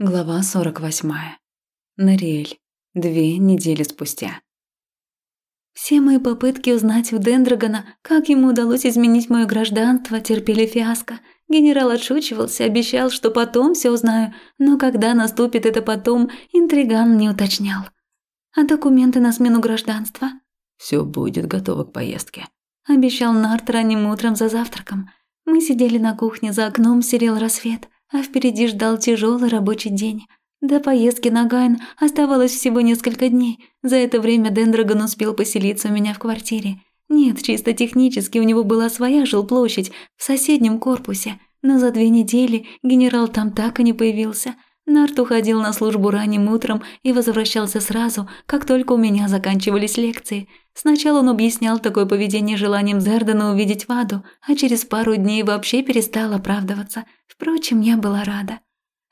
Глава 48. Нариэль. Две недели спустя. Все мои попытки узнать у Дендрагона, как ему удалось изменить мое гражданство, терпели фиаско. Генерал отшучивался, обещал, что потом все узнаю, но когда наступит это потом, интриган не уточнял. А документы на смену гражданства? Все будет готово к поездке. Обещал Нарт ранним утром за завтраком. Мы сидели на кухне, за окном серел рассвет – а впереди ждал тяжелый рабочий день. До поездки на Гайн оставалось всего несколько дней. За это время Дендрагон успел поселиться у меня в квартире. Нет, чисто технически у него была своя жилплощадь в соседнем корпусе, но за две недели генерал там так и не появился – Нарт уходил на службу ранним утром и возвращался сразу, как только у меня заканчивались лекции. Сначала он объяснял такое поведение желанием Зердена увидеть Ваду, а через пару дней вообще перестал оправдываться. Впрочем, я была рада.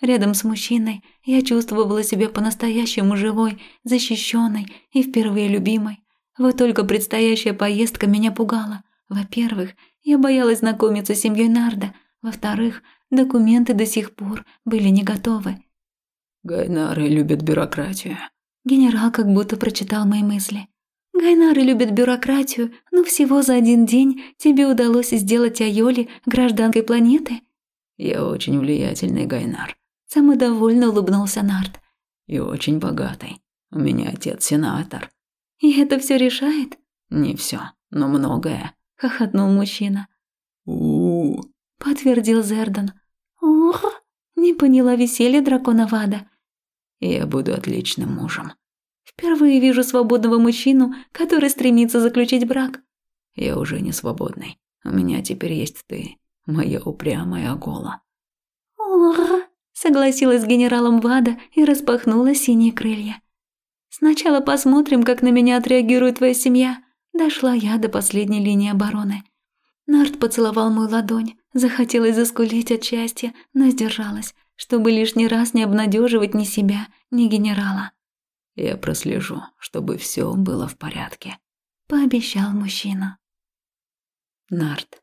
Рядом с мужчиной я чувствовала себя по-настоящему живой, защищенной и впервые любимой. Вот только предстоящая поездка меня пугала. Во-первых, я боялась знакомиться с семьей Нарда. Во-вторых, документы до сих пор были не готовы. Гайнары любят бюрократию. Генерал как будто прочитал мои мысли. Гайнары любят бюрократию, но всего за один день тебе удалось сделать Айоли гражданкой планеты? Я очень влиятельный Гайнар. Самодовольно улыбнулся Нарт. И очень богатый. У меня отец сенатор. И это все решает? Не все, но многое. Хохотнул мужчина. У, -у, -у. подтвердил Зердан. Ух, не поняла веселье дракона Вада я буду отличным мужем. Впервые вижу свободного мужчину, который стремится заключить брак. Я уже не свободный. У меня теперь есть ты, моя упрямая гола. Ох, согласилась с генералом Вада и распахнула синие крылья. Сначала посмотрим, как на меня отреагирует твоя семья. Дошла я до последней линии обороны. Нарт поцеловал мою ладонь. Захотелось заскулить от счастья, но сдержалась чтобы лишний раз не обнадеживать ни себя, ни генерала. Я прослежу, чтобы все было в порядке, пообещал мужчина. Нарт.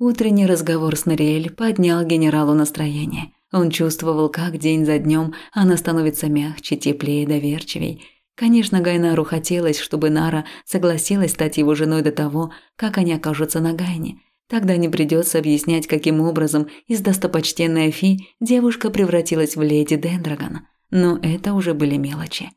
Утренний разговор с Нориэль поднял генералу настроение. Он чувствовал, как день за днем она становится мягче, теплее, доверчивей. Конечно, Гайнару хотелось, чтобы Нара согласилась стать его женой до того, как они окажутся на Гайне – Тогда не придется объяснять, каким образом из достопочтенной Фи девушка превратилась в леди Дендрагон. Но это уже были мелочи.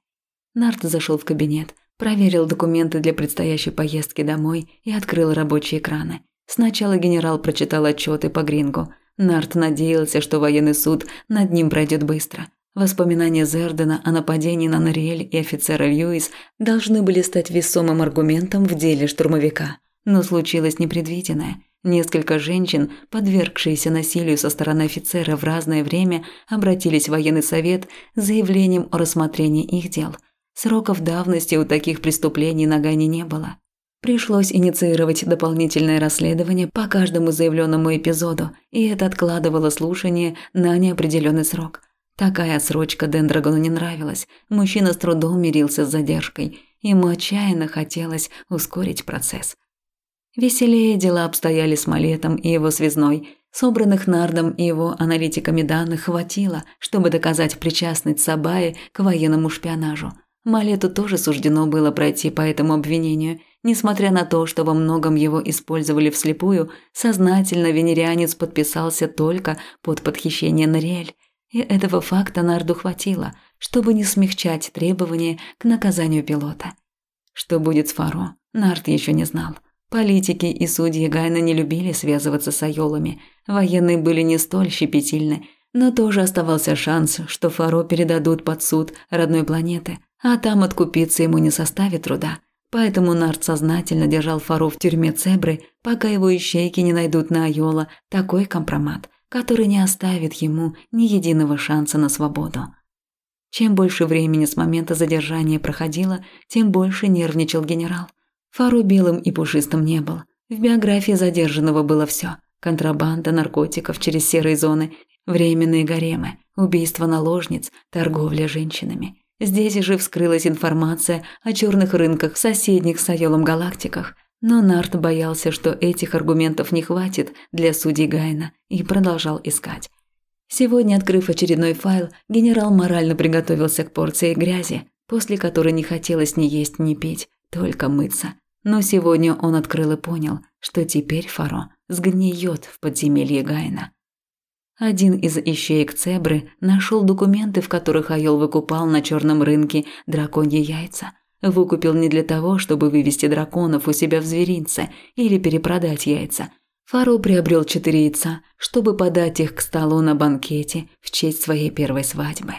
Нарт зашел в кабинет, проверил документы для предстоящей поездки домой и открыл рабочие экраны. Сначала генерал прочитал отчеты по Грингу. Нарт надеялся, что военный суд над ним пройдет быстро. Воспоминания Зердена о нападении на Нориэль и офицера Льюис должны были стать весомым аргументом в деле штурмовика. Но случилось непредвиденное – Несколько женщин, подвергшиеся насилию со стороны офицера в разное время, обратились в военный совет с заявлением о рассмотрении их дел. Сроков давности у таких преступлений на Гане не было. Пришлось инициировать дополнительное расследование по каждому заявленному эпизоду, и это откладывало слушание на неопределенный срок. Такая отсрочка Дендрагону не нравилась. Мужчина с трудом мирился с задержкой. Ему отчаянно хотелось ускорить процесс. Веселее дела обстояли с Малетом и его связной. Собранных Нардом и его аналитиками данных хватило, чтобы доказать причастность Сабаи к военному шпионажу. Малету тоже суждено было пройти по этому обвинению. Несмотря на то, что во многом его использовали вслепую, сознательно венерианец подписался только под подхищение Нориэль. И этого факта Нарду хватило, чтобы не смягчать требования к наказанию пилота. Что будет с Фаро, Нард еще не знал. Политики и судьи Гайна не любили связываться с айолами. Военные были не столь щепетильны, но тоже оставался шанс, что Фаро передадут под суд родной планеты, а там откупиться ему не составит труда. Поэтому Нарт сознательно держал Фаро в тюрьме Цебры, пока его ищейки не найдут на Айола такой компромат, который не оставит ему ни единого шанса на свободу. Чем больше времени с момента задержания проходило, тем больше нервничал генерал – Фару белым и пушистым не был. В биографии задержанного было все: контрабанда наркотиков через серые зоны, временные гаремы, убийство наложниц, торговля женщинами. Здесь же вскрылась информация о черных рынках в соседних с Айолом галактиках, но Нарт боялся, что этих аргументов не хватит для судей Гайна и продолжал искать. Сегодня, открыв очередной файл, генерал морально приготовился к порции грязи, после которой не хотелось ни есть, ни пить, только мыться. Но сегодня он открыл и понял, что теперь Фаро сгниет в подземелье Гайна. Один из ищеек Цебры нашел документы, в которых Айол выкупал на черном рынке драконьи яйца. Выкупил не для того, чтобы вывести драконов у себя в зверинце или перепродать яйца. Фаро приобрел четыре яйца, чтобы подать их к столу на банкете в честь своей первой свадьбы.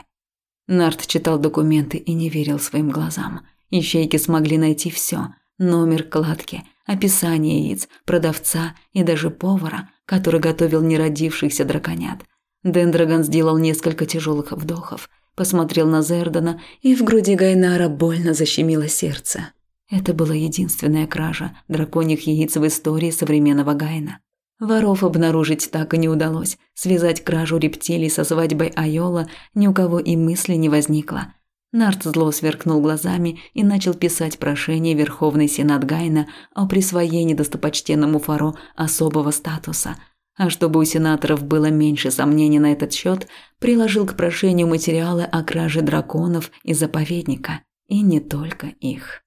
Нарт читал документы и не верил своим глазам. Ищейки смогли найти все: номер кладки, описание яиц, продавца и даже повара, который готовил неродившихся драконят. Дендрагон сделал несколько тяжелых вдохов, посмотрел на Зердана, и в груди Гайнара больно защемило сердце. Это была единственная кража драконьих яиц в истории современного Гайна. Воров обнаружить так и не удалось. Связать кражу рептилий со свадьбой Айола ни у кого и мысли не возникло. Нарт зло сверкнул глазами и начал писать прошение Верховный Сенат Гайна о присвоении достопочтенному Фаро особого статуса. А чтобы у сенаторов было меньше сомнений на этот счет, приложил к прошению материалы о краже драконов и заповедника. И не только их.